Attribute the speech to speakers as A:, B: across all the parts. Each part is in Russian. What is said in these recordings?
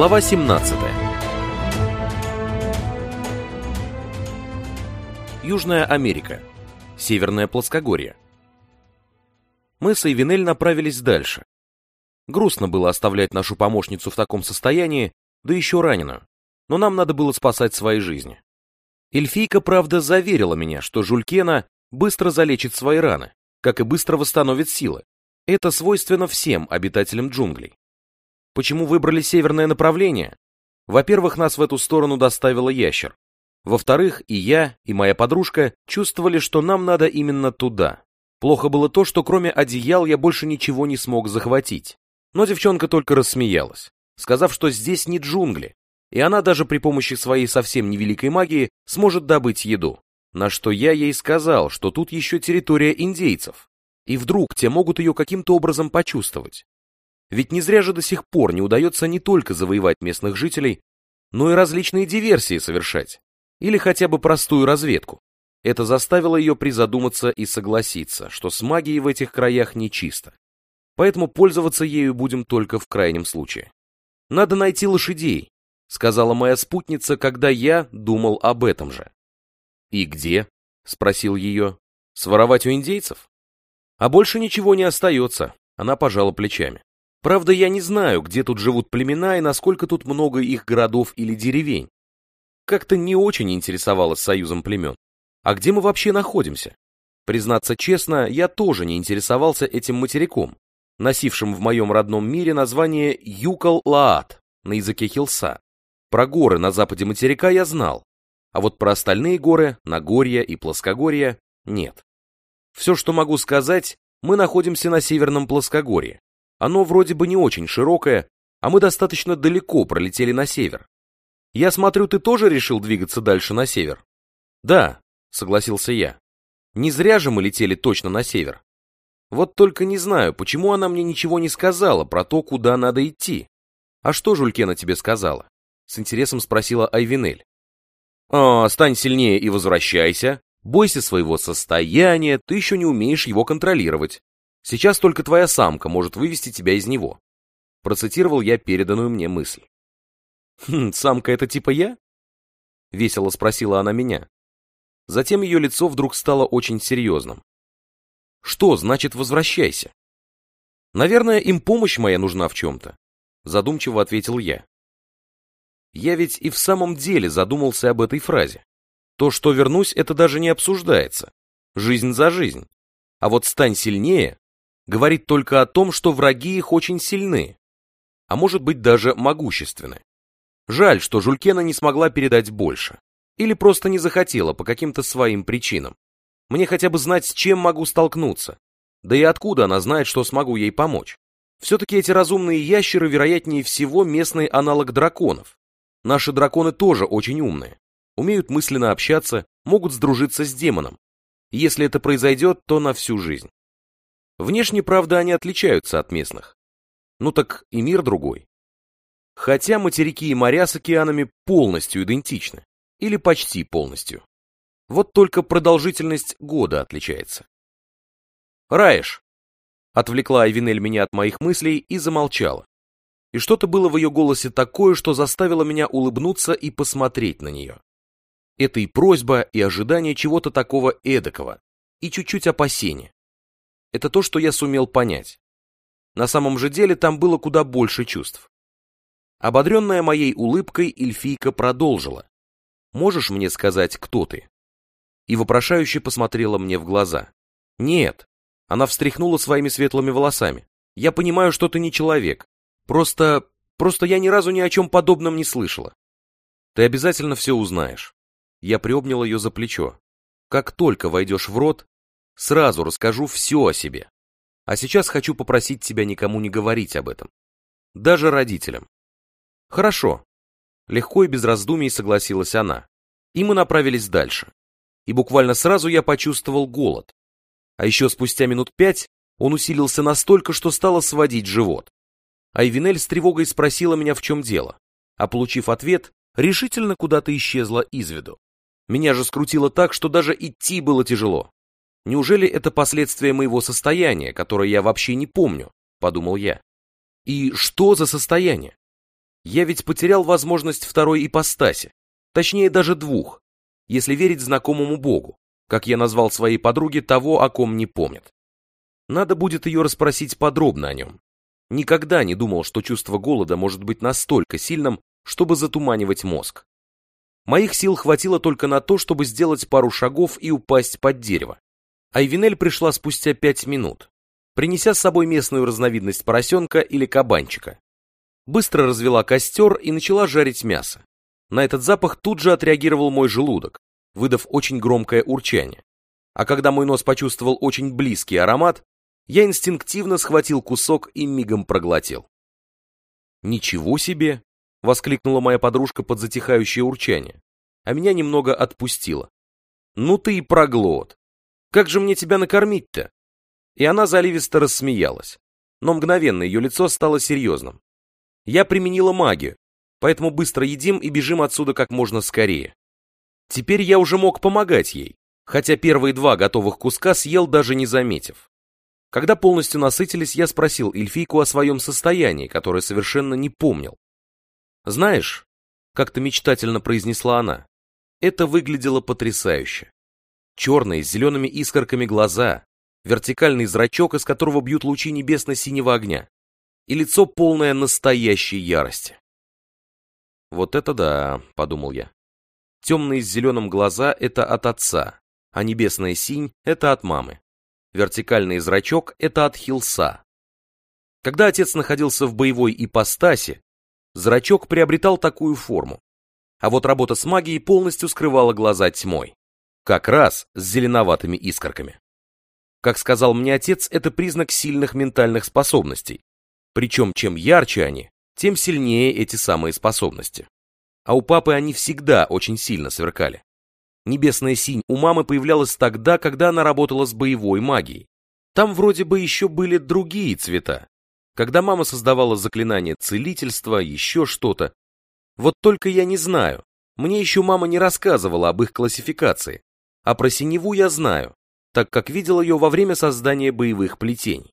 A: Глава 17 Южная Америка. Северное плоскогорье. Мы с Эйвенель направились дальше. Грустно было оставлять нашу помощницу в таком состоянии, да еще раненую. Но нам надо было спасать свои жизни. Эльфийка, правда, заверила меня, что Жулькена быстро залечит свои раны, как и быстро восстановит силы. Это свойственно всем обитателям джунглей. Почему выбрали северное направление? Во-первых, нас в эту сторону доставила ящер. Во-вторых, и я, и моя подружка чувствовали, что нам надо именно туда. Плохо было то, что кроме одеял я больше ничего не смог захватить. Но девчонка только рассмеялась, сказав, что здесь не джунгли, и она даже при помощи своей совсем невеликой магии сможет добыть еду. На что я ей сказал, что тут еще территория индейцев, и вдруг те могут ее каким-то образом почувствовать. Ведь не зря же до сих пор не удается не только завоевать местных жителей, но и различные диверсии совершать, или хотя бы простую разведку. Это заставило ее призадуматься и согласиться, что с магией в этих краях нечисто. Поэтому пользоваться ею будем только в крайнем случае. Надо найти лошадей, сказала моя спутница, когда я думал об этом же. И где? спросил ее. Своровать у индейцев? А больше ничего не остается, она пожала плечами. Правда, я не знаю, где тут живут племена и насколько тут много их городов или деревень. Как-то не очень интересовалась союзом племен. А где мы вообще находимся? Признаться честно, я тоже не интересовался этим материком, носившим в моем родном мире название Юкал-Лаат на языке хилса. Про горы на западе материка я знал, а вот про остальные горы, Нагорье и Плоскогорье, нет. Все, что могу сказать, мы находимся на северном плоскогорье. Оно вроде бы не очень широкое, а мы достаточно далеко пролетели на север. Я смотрю, ты тоже решил двигаться дальше на север? Да, согласился я. Не зря же мы летели точно на север. Вот только не знаю, почему она мне ничего не сказала про то, куда надо идти. А что Жулькена тебе сказала? С интересом спросила Айвинель. А, стань сильнее и возвращайся. Бойся своего состояния, ты еще не умеешь его контролировать. Сейчас только твоя самка может вывести тебя из него. Процитировал я переданную мне мысль. «Хм, самка это типа я? Весело спросила она меня. Затем ее лицо вдруг стало очень серьезным. Что значит возвращайся? Наверное, им помощь моя нужна в чем-то. Задумчиво ответил я. Я ведь и в самом деле задумался об этой фразе. То, что вернусь, это даже не обсуждается. Жизнь за жизнь. А вот стань сильнее, говорит только о том, что враги их очень сильны, а может быть даже могущественны. Жаль, что Жулькена не смогла передать больше. Или просто не захотела по каким-то своим причинам. Мне хотя бы знать, с чем могу столкнуться. Да и откуда она знает, что смогу ей помочь. Все-таки эти разумные ящеры, вероятнее всего, местный аналог драконов. Наши драконы тоже очень умные. Умеют мысленно общаться, могут сдружиться с демоном. Если это произойдет, то на всю жизнь. Внешне, правда, они отличаются от местных. Ну так и мир другой. Хотя материки и моря с океанами полностью идентичны. Или почти полностью. Вот только продолжительность года отличается. «Раиш!» Отвлекла Айвинель меня от моих мыслей и замолчала. И что-то было в ее голосе такое, что заставило меня улыбнуться и посмотреть на нее. Это и просьба, и ожидание чего-то такого эдакого, и чуть-чуть опасения. Это то, что я сумел понять. На самом же деле там было куда больше чувств. Ободренная моей улыбкой, эльфийка продолжила. «Можешь мне сказать, кто ты?» И вопрошающе посмотрела мне в глаза. «Нет». Она встряхнула своими светлыми волосами. «Я понимаю, что ты не человек. Просто... просто я ни разу ни о чем подобном не слышала. Ты обязательно все узнаешь». Я приобнял ее за плечо. «Как только войдешь в рот, Сразу расскажу все о себе. А сейчас хочу попросить тебя никому не говорить об этом. Даже родителям. Хорошо. Легко и без раздумий согласилась она. И мы направились дальше. И буквально сразу я почувствовал голод. А еще спустя минут пять он усилился настолько, что стало сводить живот. Айвинель с тревогой спросила меня, в чем дело. А получив ответ, решительно куда-то исчезла из виду. Меня же скрутило так, что даже идти было тяжело. Неужели это последствия моего состояния, которое я вообще не помню, подумал я. И что за состояние? Я ведь потерял возможность второй ипостаси, точнее даже двух, если верить знакомому богу, как я назвал своей подруге того, о ком не помнит. Надо будет ее расспросить подробно о нем. Никогда не думал, что чувство голода может быть настолько сильным, чтобы затуманивать мозг. Моих сил хватило только на то, чтобы сделать пару шагов и упасть под дерево. Айвинель пришла спустя пять минут, принеся с собой местную разновидность поросенка или кабанчика. Быстро развела костер и начала жарить мясо. На этот запах тут же отреагировал мой желудок, выдав очень громкое урчание. А когда мой нос почувствовал очень близкий аромат, я инстинктивно схватил кусок и мигом проглотил. «Ничего себе!» — воскликнула моя подружка под затихающее урчание, а меня немного отпустила. «Ну ты и проглот! Как же мне тебя накормить-то?» И она заливисто рассмеялась, но мгновенно ее лицо стало серьезным. Я применила магию, поэтому быстро едим и бежим отсюда как можно скорее. Теперь я уже мог помогать ей, хотя первые два готовых куска съел даже не заметив. Когда полностью насытились, я спросил эльфийку о своем состоянии, которое совершенно не помнил. «Знаешь», — как-то мечтательно произнесла она, — «это выглядело потрясающе. Черные, с зелеными искорками глаза, вертикальный зрачок, из которого бьют лучи небесно-синего огня, и лицо полное настоящей ярости». «Вот это да», — подумал я. «Темные с зеленым глаза — это от отца, а небесная синь — это от мамы. Вертикальный зрачок – это от Хилса. Когда отец находился в боевой ипостаси, зрачок приобретал такую форму. А вот работа с магией полностью скрывала глаза тьмой. Как раз с зеленоватыми искорками. Как сказал мне отец, это признак сильных ментальных способностей. Причем чем ярче они, тем сильнее эти самые способности. А у папы они всегда очень сильно сверкали. Небесная синь у мамы появлялась тогда, когда она работала с боевой магией. Там вроде бы еще были другие цвета. Когда мама создавала заклинание целительства, еще что-то. Вот только я не знаю. Мне еще мама не рассказывала об их классификации. А про синеву я знаю, так как видел ее во время создания боевых плетений.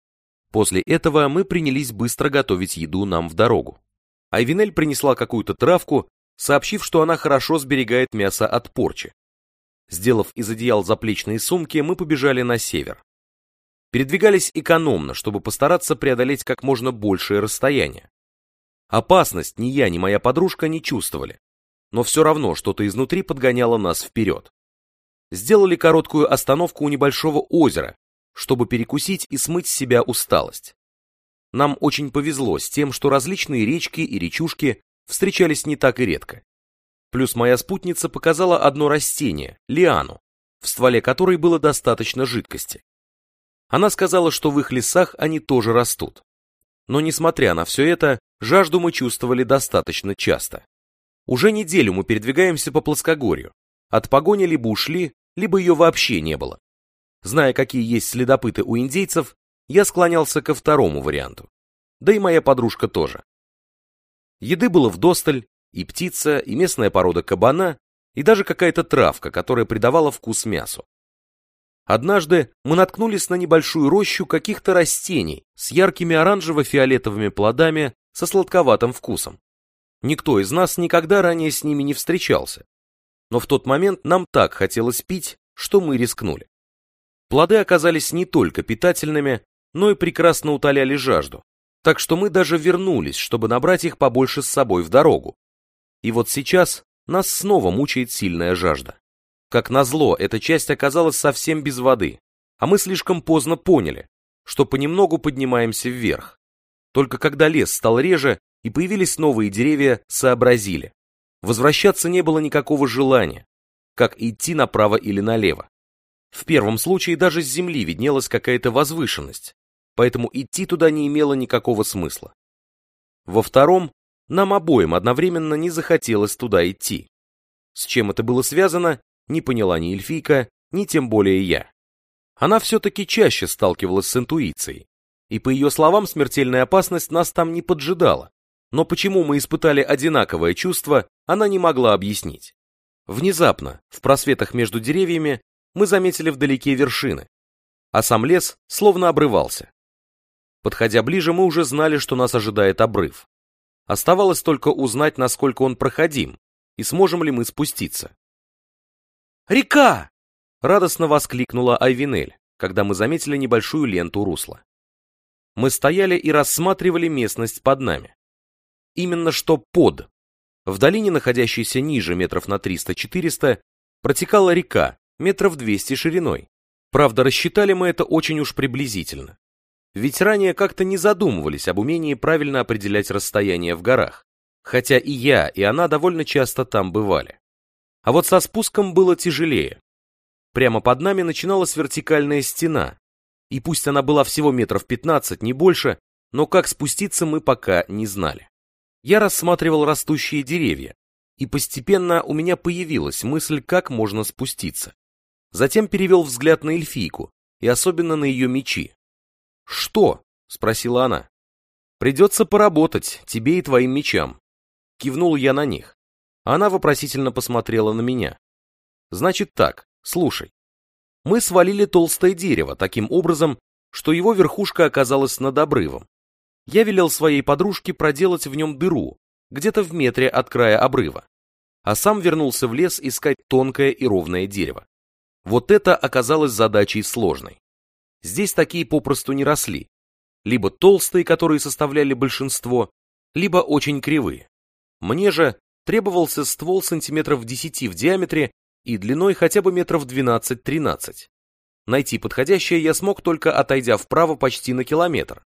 A: После этого мы принялись быстро готовить еду нам в дорогу. Айвинель принесла какую-то травку, сообщив, что она хорошо сберегает мясо от порчи. Сделав из одеял заплечные сумки, мы побежали на север. Передвигались экономно, чтобы постараться преодолеть как можно большее расстояние. Опасность ни я, ни моя подружка не чувствовали, но все равно что-то изнутри подгоняло нас вперед. Сделали короткую остановку у небольшого озера, чтобы перекусить и смыть с себя усталость. Нам очень повезло с тем, что различные речки и речушки встречались не так и редко. Плюс моя спутница показала одно растение, лиану, в стволе которой было достаточно жидкости. Она сказала, что в их лесах они тоже растут. Но несмотря на все это, жажду мы чувствовали достаточно часто. Уже неделю мы передвигаемся по плоскогорью. От погони либо ушли, либо ее вообще не было. Зная, какие есть следопыты у индейцев, я склонялся ко второму варианту. Да и моя подружка тоже. Еды было вдосталь, и птица, и местная порода кабана, и даже какая-то травка, которая придавала вкус мясу. Однажды мы наткнулись на небольшую рощу каких-то растений с яркими оранжево-фиолетовыми плодами со сладковатым вкусом. Никто из нас никогда ранее с ними не встречался. Но в тот момент нам так хотелось пить, что мы рискнули. Плоды оказались не только питательными, но и прекрасно утоляли жажду. Так что мы даже вернулись, чтобы набрать их побольше с собой в дорогу, и вот сейчас нас снова мучает сильная жажда. Как назло, эта часть оказалась совсем без воды, а мы слишком поздно поняли, что понемногу поднимаемся вверх. Только когда лес стал реже и появились новые деревья, сообразили. Возвращаться не было никакого желания, как идти направо или налево. В первом случае даже с земли виднелась какая-то возвышенность, поэтому идти туда не имело никакого смысла. Во втором нам обоим одновременно не захотелось туда идти. С чем это было связано, не поняла ни эльфийка, ни тем более я. Она все-таки чаще сталкивалась с интуицией, и по ее словам смертельная опасность нас там не поджидала. Но почему мы испытали одинаковое чувство, она не могла объяснить. Внезапно, в просветах между деревьями, мы заметили вдалеке вершины, а сам лес словно обрывался. Подходя ближе, мы уже знали, что нас ожидает обрыв. Оставалось только узнать, насколько он проходим, и сможем ли мы спуститься.
B: «Река!»
A: — радостно воскликнула Айвинель, когда мы заметили небольшую ленту русла. Мы стояли и рассматривали местность под нами. Именно что под. В долине, находящейся ниже метров на 300-400, протекала река, метров 200 шириной. Правда, рассчитали мы это очень уж приблизительно. Ведь ранее как-то не задумывались об умении правильно определять расстояние в горах, хотя и я, и она довольно часто там бывали. А вот со спуском было тяжелее. Прямо под нами начиналась вертикальная стена, и пусть она была всего метров 15, не больше, но как спуститься мы пока не знали. Я рассматривал растущие деревья, и постепенно у меня появилась мысль, как можно спуститься. Затем перевел взгляд на эльфийку, и особенно на ее мечи. «Что?» — спросила она. «Придется поработать, тебе и твоим мечам». Кивнул я на них. Она вопросительно посмотрела на меня. «Значит так, слушай. Мы свалили толстое дерево таким образом, что его верхушка оказалась над обрывом. Я велел своей подружке проделать в нем дыру, где-то в метре от края обрыва, а сам вернулся в лес искать тонкое и ровное дерево. Вот это оказалось задачей сложной. Здесь такие попросту не росли. Либо толстые, которые составляли большинство, либо очень кривые. Мне же требовался ствол сантиметров 10 в диаметре и длиной хотя бы метров 12-13. Найти подходящее я смог только отойдя вправо почти на километр.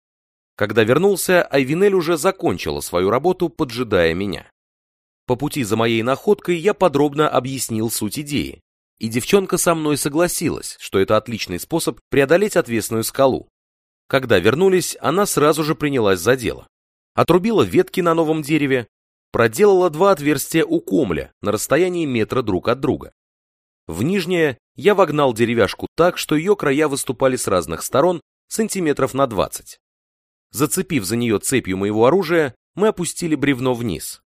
A: Когда вернулся, Айвинель уже закончила свою работу, поджидая меня. По пути за моей находкой я подробно объяснил суть идеи, и девчонка со мной согласилась, что это отличный способ преодолеть отвесную скалу. Когда вернулись, она сразу же принялась за дело. Отрубила ветки на новом дереве, проделала два отверстия у комля на расстоянии метра друг от друга. В нижнее я вогнал деревяшку так, что ее края выступали с разных сторон сантиметров на 20. Зацепив за нее цепью моего оружия, мы опустили бревно вниз.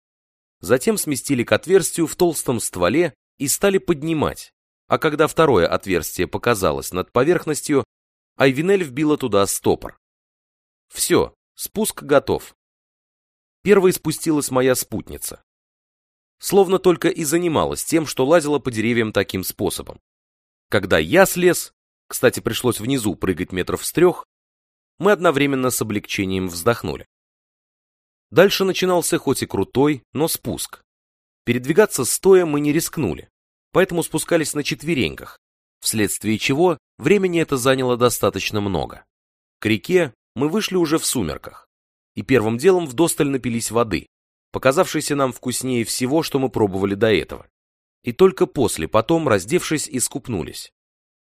A: Затем сместили к отверстию в толстом стволе и стали поднимать, а когда второе отверстие показалось над поверхностью, Айвинель вбила туда стопор. Все, спуск готов. Первой спустилась моя спутница. Словно только и занималась тем, что лазила по деревьям таким способом. Когда я слез, кстати, пришлось внизу прыгать метров с трех, мы одновременно с облегчением вздохнули. Дальше начинался хоть и крутой, но спуск. Передвигаться стоя мы не рискнули поэтому спускались на четвереньках, вследствие чего времени это заняло достаточно много. К реке мы вышли уже в сумерках, и первым делом вдосталь напились воды, показавшейся нам вкуснее всего, что мы пробовали до этого. И только после, потом, раздевшись, искупнулись,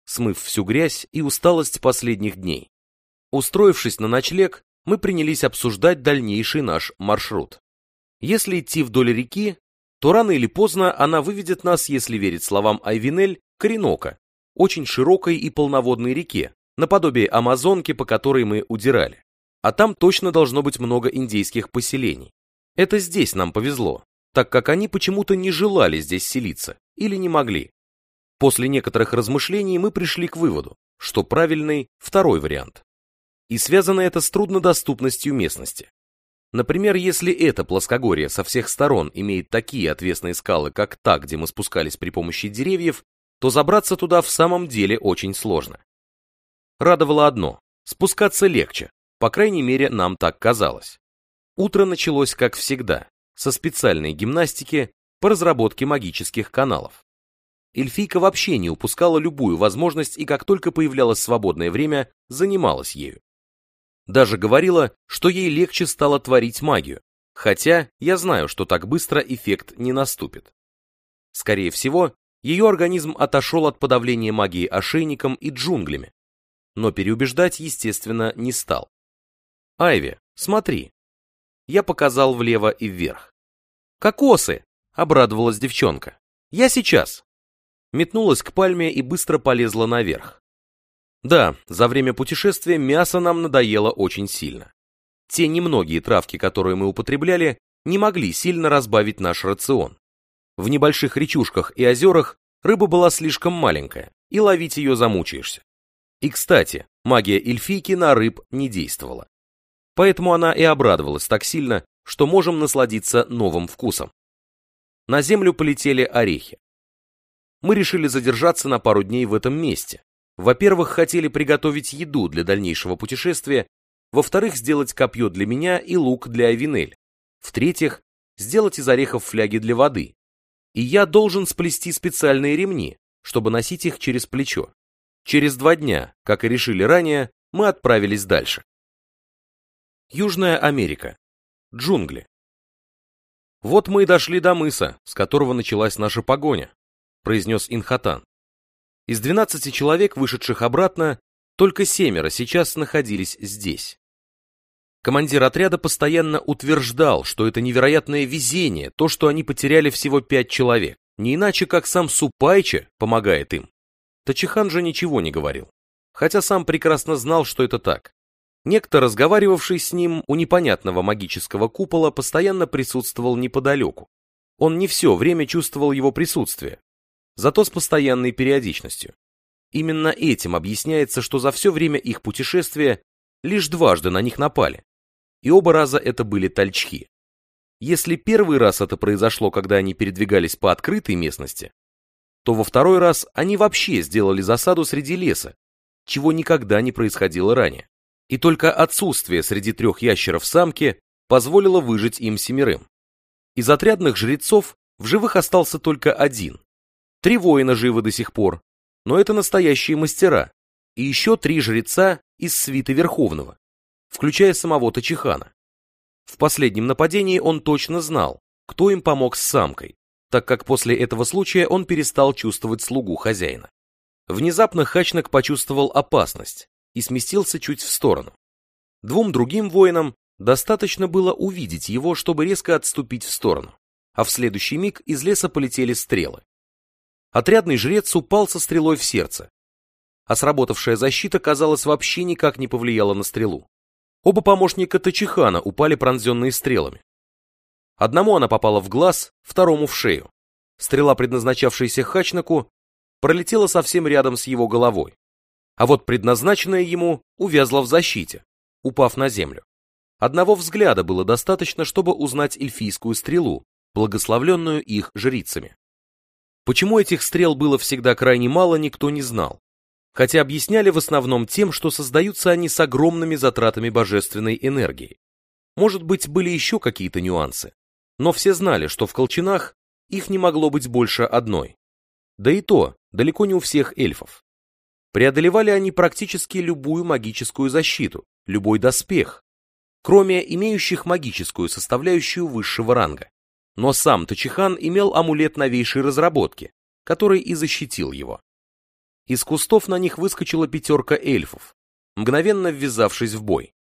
A: смыв всю грязь и усталость последних дней. Устроившись на ночлег, мы принялись обсуждать дальнейший наш маршрут. Если идти вдоль реки, то рано или поздно она выведет нас, если верить словам Айвинель, к Оренока, очень широкой и полноводной реке, наподобие Амазонки, по которой мы удирали. А там точно должно быть много индейских поселений. Это здесь нам повезло, так как они почему-то не желали здесь селиться или не могли. После некоторых размышлений мы пришли к выводу, что правильный второй вариант. И связано это с труднодоступностью местности. Например, если это плоскогорье со всех сторон имеет такие отвесные скалы, как та, где мы спускались при помощи деревьев, то забраться туда в самом деле очень сложно. Радовало одно – спускаться легче, по крайней мере, нам так казалось. Утро началось, как всегда, со специальной гимнастики по разработке магических каналов. Эльфийка вообще не упускала любую возможность и как только появлялось свободное время, занималась ею. Даже говорила, что ей легче стало творить магию, хотя я знаю, что так быстро эффект не наступит. Скорее всего, ее организм отошел от подавления магии ошейником и джунглями, но переубеждать, естественно, не стал. «Айви, смотри!» Я показал влево и вверх. «Кокосы!» — обрадовалась девчонка. «Я сейчас!» Метнулась к пальме и быстро полезла наверх. Да, за время путешествия мясо нам надоело очень сильно. Те немногие травки, которые мы употребляли, не могли сильно разбавить наш рацион. В небольших речушках и озерах рыба была слишком маленькая, и ловить ее замучаешься. И, кстати, магия эльфийки на рыб не действовала. Поэтому она и обрадовалась так сильно, что можем насладиться новым вкусом. На землю полетели орехи. Мы решили задержаться на пару дней в этом месте. Во-первых, хотели приготовить еду для дальнейшего путешествия, во-вторых, сделать копье для меня и лук для Авинель, в-третьих, сделать из орехов фляги для воды. И я должен сплести специальные ремни, чтобы носить их через плечо. Через два дня, как и решили ранее, мы отправились дальше. Южная Америка. Джунгли. Вот мы и дошли до мыса, с которого началась наша погоня, произнес Инхатан. Из 12 человек, вышедших обратно, только семеро сейчас находились здесь. Командир отряда постоянно утверждал, что это невероятное везение, то, что они потеряли всего пять человек, не иначе как сам Супайча помогает им. Тачихан же ничего не говорил, хотя сам прекрасно знал, что это так. Некто, разговаривавший с ним у непонятного магического купола, постоянно присутствовал неподалеку. Он не все время чувствовал его присутствие, зато с постоянной периодичностью. Именно этим объясняется, что за все время их путешествия лишь дважды на них напали. И оба раза это были тальчхи. Если первый раз это произошло, когда они передвигались по открытой местности, то во второй раз они вообще сделали засаду среди леса, чего никогда не происходило ранее и только отсутствие среди трех ящеров самки позволило выжить им семерым. Из отрядных жрецов в живых остался только один. Три воина живы до сих пор, но это настоящие мастера, и еще три жреца из свиты Верховного, включая самого Тачихана. В последнем нападении он точно знал, кто им помог с самкой, так как после этого случая он перестал чувствовать слугу хозяина. Внезапно Хачнак почувствовал опасность и сместился чуть в сторону. Двум другим воинам достаточно было увидеть его, чтобы резко отступить в сторону, а в следующий миг из леса полетели стрелы. Отрядный жрец упал со стрелой в сердце, а сработавшая защита, казалось, вообще никак не повлияла на стрелу. Оба помощника Тачихана упали пронзенные стрелами. Одному она попала в глаз, второму в шею. Стрела, предназначавшаяся Хачнаку, пролетела совсем рядом с его головой а вот предназначенная ему увязла в защите, упав на землю. Одного взгляда было достаточно, чтобы узнать эльфийскую стрелу, благословленную их жрицами. Почему этих стрел было всегда крайне мало, никто не знал, хотя объясняли в основном тем, что создаются они с огромными затратами божественной энергии. Может быть, были еще какие-то нюансы, но все знали, что в колчанах их не могло быть больше одной. Да и то, далеко не у всех эльфов. Преодолевали они практически любую магическую защиту, любой доспех, кроме имеющих магическую составляющую высшего ранга. Но сам Тачихан имел амулет новейшей разработки, который и защитил его. Из кустов на них выскочила пятерка эльфов, мгновенно ввязавшись в бой.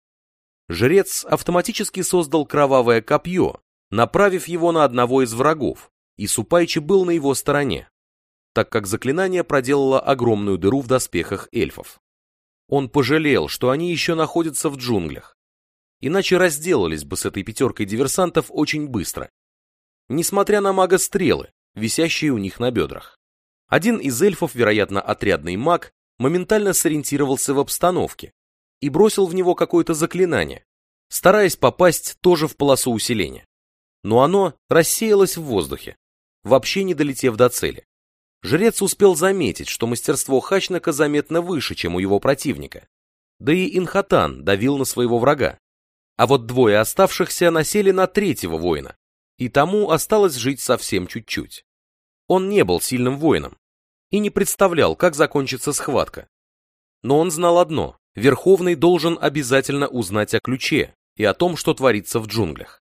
A: Жрец автоматически создал кровавое копье, направив его на одного из врагов, и Супайчи был на его стороне так как заклинание проделало огромную дыру в доспехах эльфов. Он пожалел, что они еще находятся в джунглях. Иначе разделались бы с этой пятеркой диверсантов очень быстро. Несмотря на мага-стрелы, висящие у них на бедрах. Один из эльфов, вероятно, отрядный маг, моментально сориентировался в обстановке и бросил в него какое-то заклинание, стараясь попасть тоже в полосу усиления. Но оно рассеялось в воздухе, вообще не долетев до цели. Жрец успел заметить, что мастерство Хачнака заметно выше, чем у его противника. Да и Инхатан давил на своего врага. А вот двое оставшихся насели на третьего воина, и тому осталось жить совсем чуть-чуть. Он не был сильным воином и не представлял, как закончится схватка. Но он знал одно – Верховный должен обязательно узнать о ключе и о том, что творится в джунглях.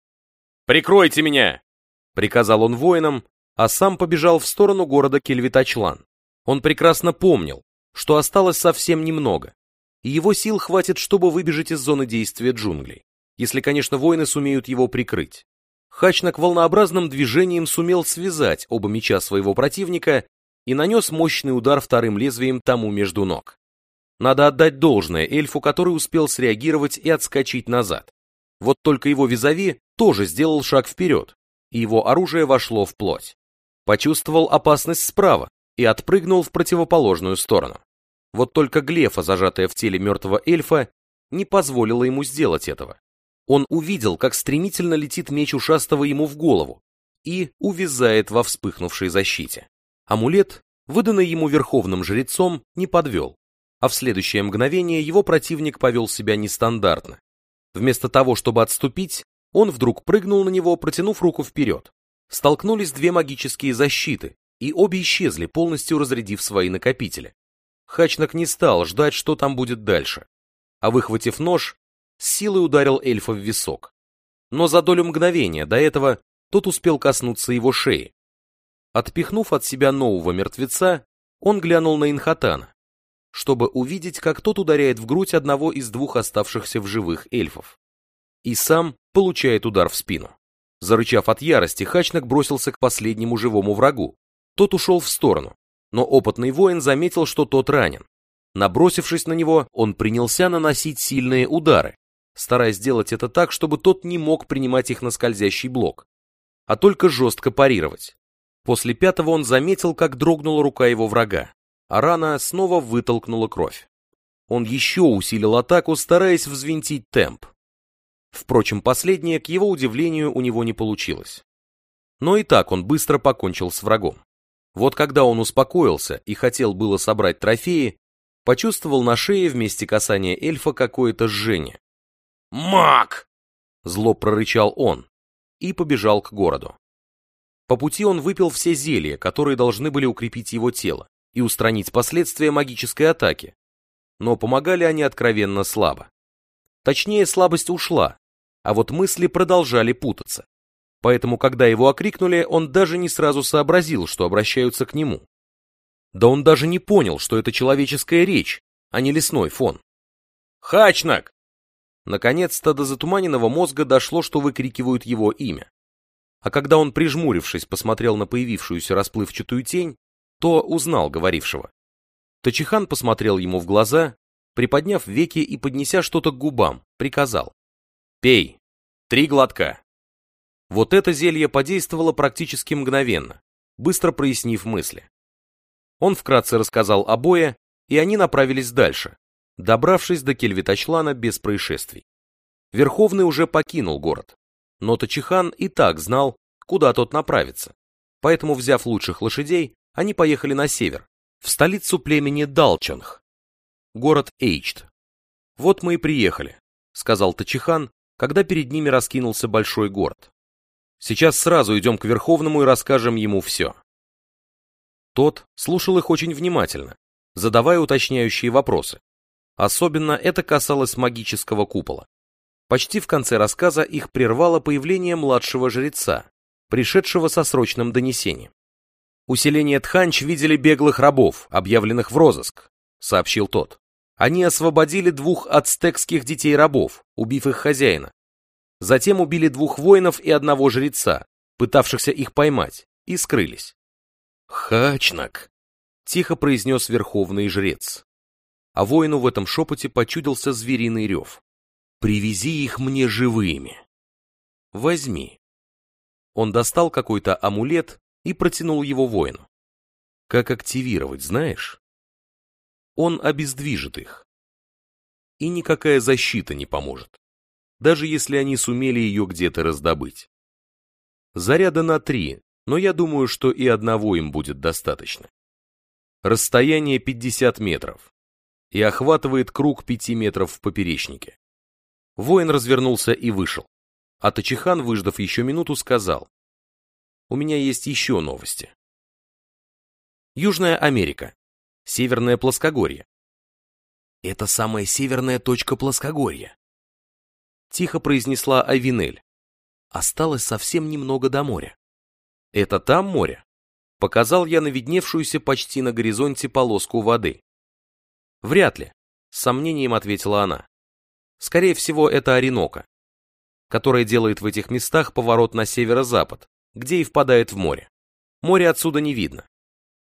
A: «Прикройте меня!» – приказал он воинам, а сам побежал в сторону города Кельвитачлан. Он прекрасно помнил, что осталось совсем немного, и его сил хватит, чтобы выбежать из зоны действия джунглей, если, конечно, воины сумеют его прикрыть. Хачнак волнообразным движением сумел связать оба меча своего противника и нанес мощный удар вторым лезвием тому между ног. Надо отдать должное эльфу, который успел среагировать и отскочить назад. Вот только его визави тоже сделал шаг вперед, и его оружие вошло в плоть почувствовал опасность справа и отпрыгнул в противоположную сторону. Вот только глефа, зажатая в теле мертвого эльфа, не позволила ему сделать этого. Он увидел, как стремительно летит меч ушастого ему в голову и увязает во вспыхнувшей защите. Амулет, выданный ему верховным жрецом, не подвел, а в следующее мгновение его противник повел себя нестандартно. Вместо того, чтобы отступить, он вдруг прыгнул на него, протянув руку вперед. Столкнулись две магические защиты, и обе исчезли, полностью разрядив свои накопители. Хачнак не стал ждать, что там будет дальше, а выхватив нож, с силой ударил эльфа в висок. Но за долю мгновения до этого тот успел коснуться его шеи. Отпихнув от себя нового мертвеца, он глянул на Инхатана, чтобы увидеть, как тот ударяет в грудь одного из двух оставшихся в живых эльфов. И сам получает удар в спину. Зарычав от ярости, Хачнак бросился к последнему живому врагу. Тот ушел в сторону, но опытный воин заметил, что тот ранен. Набросившись на него, он принялся наносить сильные удары, стараясь сделать это так, чтобы тот не мог принимать их на скользящий блок, а только жестко парировать. После пятого он заметил, как дрогнула рука его врага, а рана снова вытолкнула кровь. Он еще усилил атаку, стараясь взвинтить темп. Впрочем, последнее, к его удивлению, у него не получилось. Но и так он быстро покончил с врагом. Вот когда он успокоился и хотел было собрать трофеи, почувствовал на шее вместе касания эльфа какое-то жжение.
B: «Маг!»
A: — зло прорычал он и побежал к городу. По пути он выпил все зелья, которые должны были укрепить его тело и устранить последствия магической атаки, но помогали они откровенно слабо. Точнее, слабость ушла, а вот мысли продолжали путаться. Поэтому, когда его окрикнули, он даже не сразу сообразил, что обращаются к нему. Да он даже не понял, что это человеческая речь, а не лесной фон. «Хачнак!» Наконец-то до затуманенного мозга дошло, что выкрикивают его имя. А когда он, прижмурившись, посмотрел на появившуюся расплывчатую тень, то узнал говорившего. Тачихан посмотрел ему в глаза, приподняв веки и поднеся что-то к губам, приказал. «Пей! Три глотка!» Вот это зелье подействовало практически мгновенно, быстро прояснив мысли. Он вкратце рассказал обои, и они направились дальше, добравшись до Кельвиточлана без происшествий. Верховный уже покинул город, но Тачихан и так знал, куда тот направится, поэтому, взяв лучших лошадей, они поехали на север, в столицу племени Далчанг, город Эйчт. «Вот мы и приехали», — сказал Тачихан, когда перед ними раскинулся большой город. Сейчас сразу идем к Верховному и расскажем ему все. Тот слушал их очень внимательно, задавая уточняющие вопросы. Особенно это касалось магического купола. Почти в конце рассказа их прервало появление младшего жреца, пришедшего со срочным донесением. «Усиление Тханч видели беглых рабов, объявленных в розыск», — сообщил тот. «Они освободили двух ацтекских детей-рабов, убив их хозяина, Затем убили двух воинов и одного жреца, пытавшихся их поймать, и скрылись. «Хачнак!» — тихо произнес верховный жрец. А воину в этом шепоте почудился звериный рев. «Привези их мне живыми!» «Возьми!» Он достал какой-то амулет и протянул его воину. «Как активировать, знаешь?» Он обездвижит их. И никакая защита не поможет даже если они сумели ее где-то раздобыть. Заряда на три, но я думаю, что и одного им будет достаточно. Расстояние 50 метров и охватывает круг 5 метров в поперечнике. Воин развернулся и вышел, а Тачихан, выждав еще минуту, сказал, «У меня есть еще новости». Южная Америка. Северное плоскогорье. Это самая северная точка плоскогорья, тихо произнесла Айвинель. Осталось совсем немного до моря. Это там море? Показал я на видневшуюся почти на горизонте полоску воды. Вряд ли, с сомнением ответила она. Скорее всего, это Оренока, которая делает в этих местах поворот на северо-запад, где и впадает в море. Море отсюда не видно.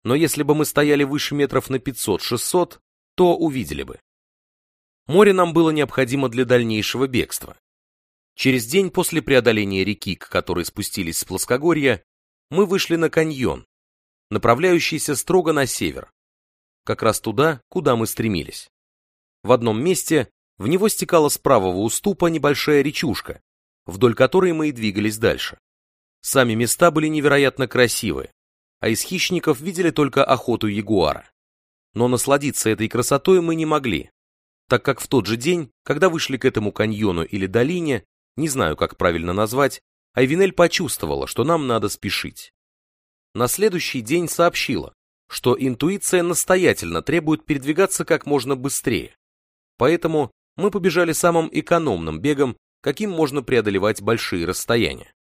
A: Но если бы мы стояли выше метров на 500-600, то увидели бы. Море нам было необходимо для дальнейшего бегства. Через день после преодоления реки, к которой спустились с плоскогорья, мы вышли на каньон, направляющийся строго на север, как раз туда, куда мы стремились. В одном месте В него стекала с правого уступа небольшая речушка, вдоль которой мы и двигались дальше. Сами места были невероятно красивые, а из хищников видели только охоту ягуара. Но насладиться этой красотой мы не могли, так как в тот же день, когда вышли к этому каньону или долине, не знаю, как правильно назвать, Айвинель почувствовала, что нам надо спешить. На следующий день сообщила, что интуиция настоятельно требует передвигаться как можно быстрее. Поэтому мы побежали самым экономным бегом, каким можно преодолевать большие расстояния.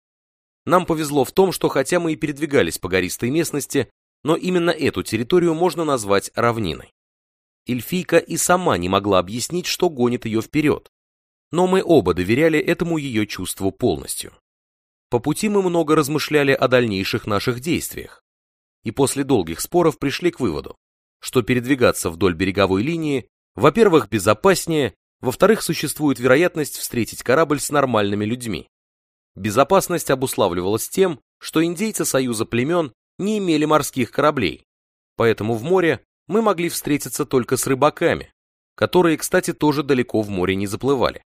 A: Нам повезло в том, что хотя мы и передвигались по гористой местности, но именно эту территорию можно назвать равниной. Эльфийка и сама не могла объяснить, что гонит ее вперед, но мы оба доверяли этому ее чувству полностью. По пути мы много размышляли о дальнейших наших действиях, и после долгих споров пришли к выводу, что передвигаться вдоль береговой линии, во-первых, безопаснее, во-вторых, существует вероятность встретить корабль с нормальными людьми, Безопасность обуславливалась тем, что индейцы союза племен не имели морских кораблей, поэтому в море мы могли встретиться только с рыбаками, которые, кстати, тоже далеко в море не заплывали.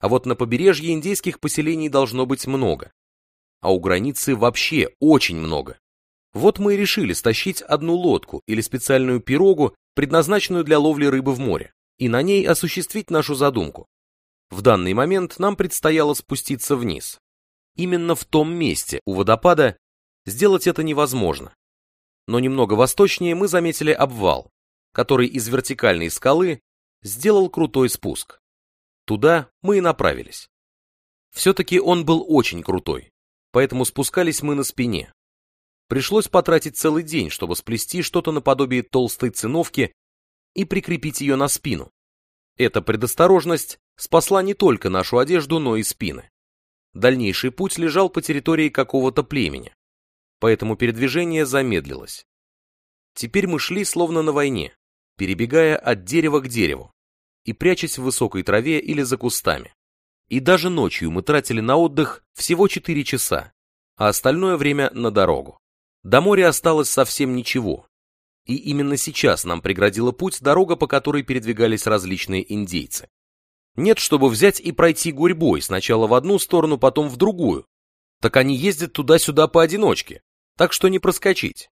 A: А вот на побережье индейских поселений должно быть много. А у границы вообще очень много. Вот мы и решили стащить одну лодку или специальную пирогу, предназначенную для ловли рыбы в море, и на ней осуществить нашу задумку. В данный момент нам предстояло спуститься вниз, именно в том месте у водопада сделать это невозможно. Но немного восточнее мы заметили обвал, который из вертикальной скалы сделал крутой спуск. Туда мы и направились. Все-таки он был очень крутой, поэтому спускались мы на спине. Пришлось потратить целый день, чтобы сплести что-то наподобие толстой циновки и прикрепить ее на спину. Эта предосторожность спасла не только нашу одежду, но и спины. Дальнейший путь лежал по территории какого-то племени, поэтому передвижение замедлилось. Теперь мы шли словно на войне, перебегая от дерева к дереву и прячась в высокой траве или за кустами. И даже ночью мы тратили на отдых всего 4 часа, а остальное время на дорогу. До моря осталось совсем ничего. И именно сейчас нам преградила путь дорога, по которой передвигались различные индейцы. Нет, чтобы взять и пройти гурьбой, сначала в одну сторону, потом в другую. Так они ездят туда-сюда поодиночке, так что не проскочить.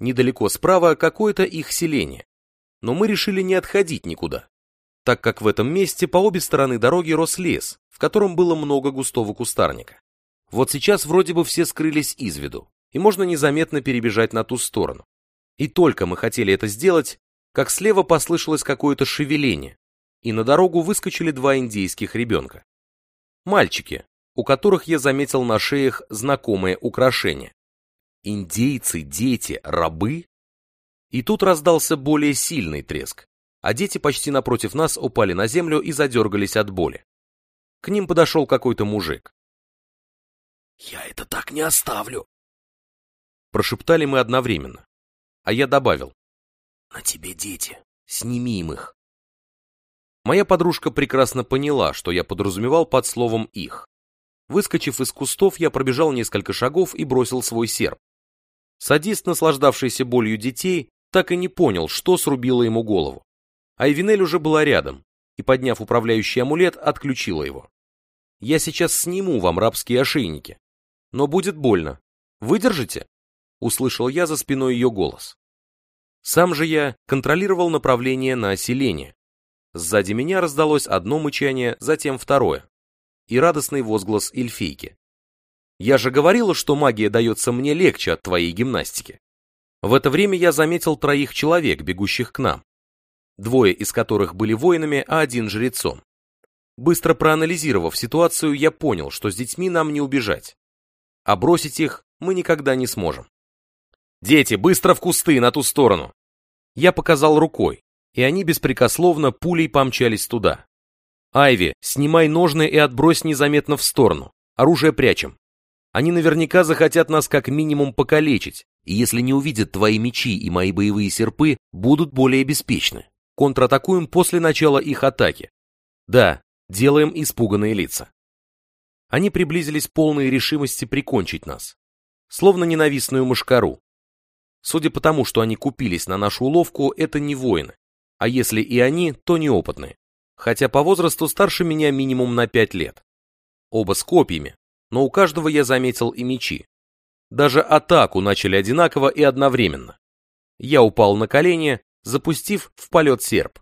A: Недалеко справа какое-то их селение. Но мы решили не отходить никуда, так как в этом месте по обе стороны дороги рос лес, в котором было много густого кустарника. Вот сейчас вроде бы все скрылись из виду, и можно незаметно перебежать на ту сторону. И только мы хотели это сделать, как слева послышалось какое-то шевеление, и на дорогу выскочили два индейских ребенка. Мальчики, у которых я заметил на шеях знакомые украшения. Индейцы, дети, рабы? И тут раздался более сильный треск, а дети почти напротив нас упали на землю и задергались от боли. К ним подошел какой-то мужик.
B: «Я это так не оставлю!»
A: Прошептали мы одновременно. А я добавил.
B: «На тебе дети,
A: сними им их». Моя подружка прекрасно поняла, что я подразумевал под словом «их». Выскочив из кустов, я пробежал несколько шагов и бросил свой серп. Садист, наслаждавшийся болью детей, так и не понял, что срубило ему голову. Айвинель уже была рядом, и, подняв управляющий амулет, отключила его. «Я сейчас сниму вам рабские ошейники. Но будет больно. Выдержите?» Услышал я за спиной ее голос. Сам же я контролировал направление на оселение, Сзади меня раздалось одно мычание, затем второе. И радостный возглас эльфийки. «Я же говорила, что магия дается мне легче от твоей гимнастики». В это время я заметил троих человек, бегущих к нам. Двое из которых были воинами, а один жрецом. Быстро проанализировав ситуацию, я понял, что с детьми нам не убежать. А бросить их мы никогда не сможем. «Дети, быстро в кусты, на ту сторону!» Я показал рукой, и они беспрекословно пулей помчались туда. «Айви, снимай ножны и отбрось незаметно в сторону. Оружие прячем. Они наверняка захотят нас как минимум покалечить, и если не увидят твои мечи и мои боевые серпы, будут более беспечны. Контратакуем после начала их атаки. Да, делаем испуганные лица. Они приблизились полной решимости прикончить нас. Словно ненавистную мышкару. Судя по тому, что они купились на нашу уловку, это не воины а если и они, то неопытные. хотя по возрасту старше меня минимум на пять лет. Оба с копьями, но у каждого я заметил и мечи. Даже атаку начали одинаково и одновременно. Я упал на колени, запустив в полет серп.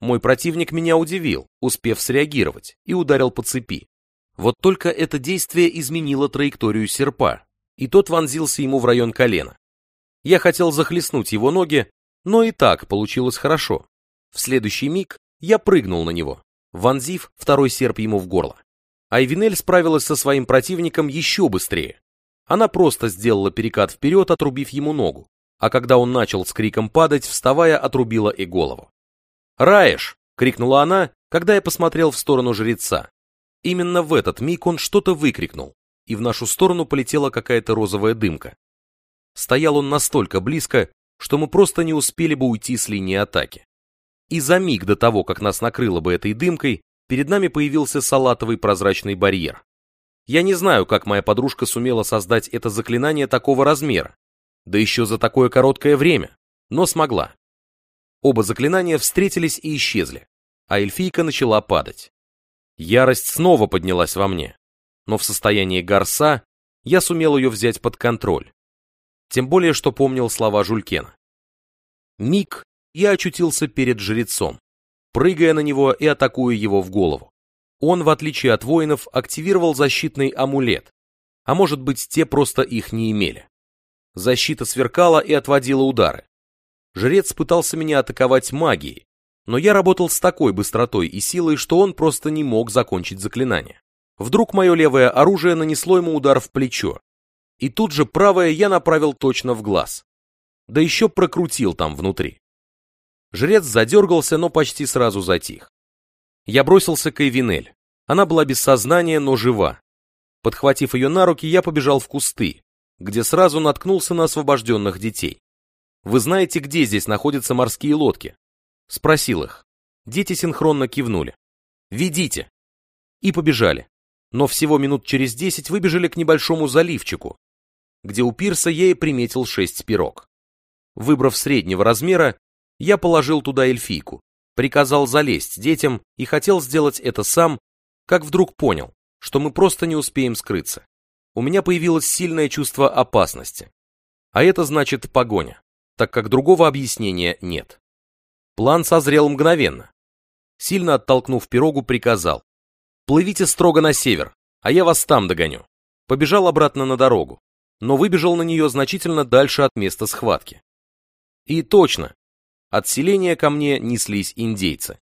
A: Мой противник меня удивил, успев среагировать, и ударил по цепи. Вот только это действие изменило траекторию серпа, и тот вонзился ему в район колена. Я хотел захлестнуть его ноги, но и так получилось хорошо. В следующий миг я прыгнул на него, вонзив второй серп ему в горло. Айвинель справилась со своим противником еще быстрее. Она просто сделала перекат вперед, отрубив ему ногу, а когда он начал с криком падать, вставая, отрубила и голову. «Раеш!» — крикнула она, когда я посмотрел в сторону жреца. Именно в этот миг он что-то выкрикнул, и в нашу сторону полетела какая-то розовая дымка. Стоял он настолько близко, что мы просто не успели бы уйти с линии атаки. И за миг до того, как нас накрыло бы этой дымкой, перед нами появился салатовый прозрачный барьер. Я не знаю, как моя подружка сумела создать это заклинание такого размера, да еще за такое короткое время, но смогла. Оба заклинания встретились и исчезли, а эльфийка начала падать. Ярость снова поднялась во мне, но в состоянии горса я сумел ее взять под контроль. Тем более, что помнил слова Жулькена. Миг я очутился перед жрецом, прыгая на него и атакуя его в голову. Он, в отличие от воинов, активировал защитный амулет, а может быть, те просто их не имели. Защита сверкала и отводила удары. Жрец пытался меня атаковать магией, но я работал с такой быстротой и силой, что он просто не мог закончить заклинание. Вдруг мое левое оружие нанесло ему удар в плечо, и тут же правое я направил точно в глаз. Да еще прокрутил там внутри. Жрец задергался, но почти сразу затих. Я бросился к Эйвинель. Она была без сознания, но жива. Подхватив ее на руки, я побежал в кусты, где сразу наткнулся на освобожденных детей. «Вы знаете, где здесь находятся морские лодки?» Спросил их. Дети синхронно кивнули. «Ведите!» И побежали. Но всего минут через десять выбежали к небольшому заливчику, где у пирса я и приметил шесть пирог. Выбрав среднего размера, я положил туда эльфийку, приказал залезть детям и хотел сделать это сам, как вдруг понял, что мы просто не успеем скрыться. У меня появилось сильное чувство опасности. А это значит погоня, так как другого объяснения нет. План созрел мгновенно. Сильно оттолкнув пирогу, приказал. «Плывите строго на север, а я вас там догоню». Побежал обратно на дорогу, но выбежал на нее значительно дальше от места схватки. И точно, от селения ко мне неслись индейцы.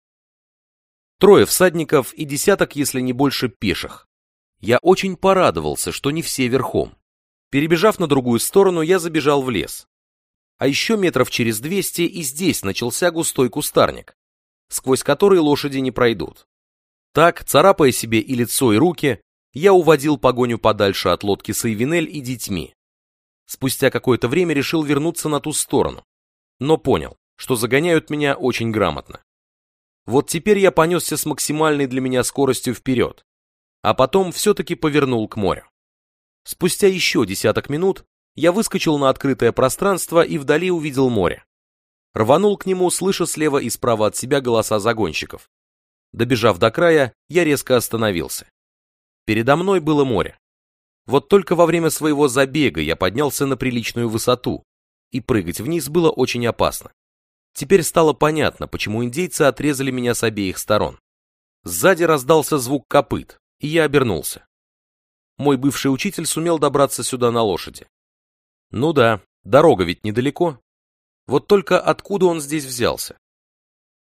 A: Трое всадников и десяток, если не больше, пеших. Я очень порадовался, что не все верхом. Перебежав на другую сторону, я забежал в лес. А еще метров через двести и здесь начался густой кустарник, сквозь который лошади не пройдут. Так, царапая себе и лицо, и руки, я уводил погоню подальше от лодки с Эйвинель и детьми. Спустя какое-то время решил вернуться на ту сторону, но понял, что загоняют меня очень грамотно. Вот теперь я понесся с максимальной для меня скоростью вперед, а потом все-таки повернул к морю. Спустя еще десяток минут я выскочил на открытое пространство и вдали увидел море. Рванул к нему, слыша слева и справа от себя голоса загонщиков. Добежав до края, я резко остановился. Передо мной было море. Вот только во время своего забега я поднялся на приличную высоту, и прыгать вниз было очень опасно. Теперь стало понятно, почему индейцы отрезали меня с обеих сторон. Сзади раздался звук копыт, и я обернулся. Мой бывший учитель сумел добраться сюда на лошади. Ну да, дорога ведь недалеко. Вот только откуда он здесь взялся?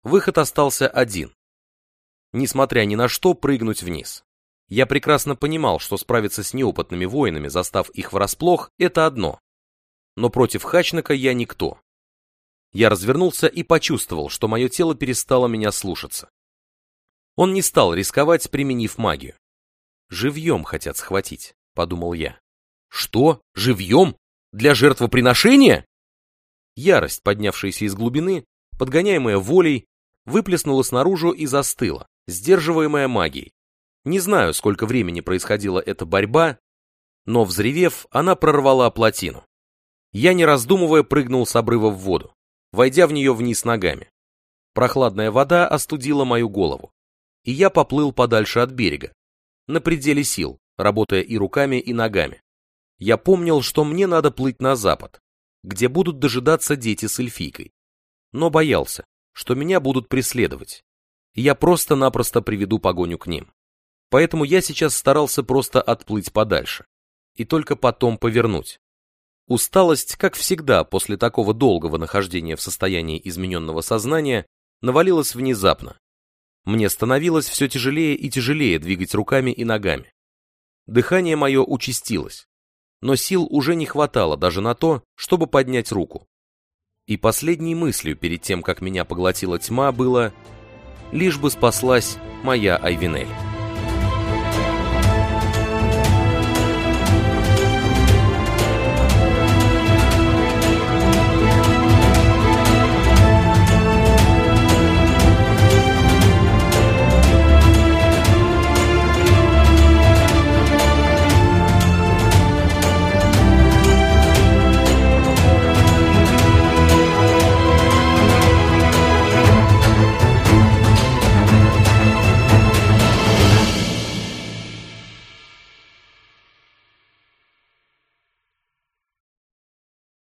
A: Выход остался один. Несмотря ни на что, прыгнуть вниз. Я прекрасно понимал, что справиться с неопытными воинами, застав их врасплох, это одно. Но против Хачнака я никто. Я развернулся и почувствовал, что мое тело перестало меня слушаться. Он не стал рисковать, применив магию. «Живьем хотят схватить», — подумал я. «Что? Живьем? Для жертвоприношения?» Ярость, поднявшаяся из глубины, подгоняемая волей, выплеснулась наружу и застыла, сдерживаемая магией. Не знаю, сколько времени происходила эта борьба, но, взревев, она прорвала плотину. Я, не раздумывая, прыгнул с обрыва в воду войдя в нее вниз ногами. Прохладная вода остудила мою голову, и я поплыл подальше от берега, на пределе сил, работая и руками, и ногами. Я помнил, что мне надо плыть на запад, где будут дожидаться дети с эльфийкой. Но боялся, что меня будут преследовать. Я просто-напросто приведу погоню к ним. Поэтому я сейчас старался просто отплыть подальше. И только потом повернуть. Усталость, как всегда, после такого долгого нахождения в состоянии измененного сознания, навалилась внезапно. Мне становилось все тяжелее и тяжелее двигать руками и ногами. Дыхание мое участилось, но сил уже не хватало даже на то, чтобы поднять руку. И последней мыслью перед тем, как меня поглотила тьма, было «Лишь бы спаслась моя Айвинель».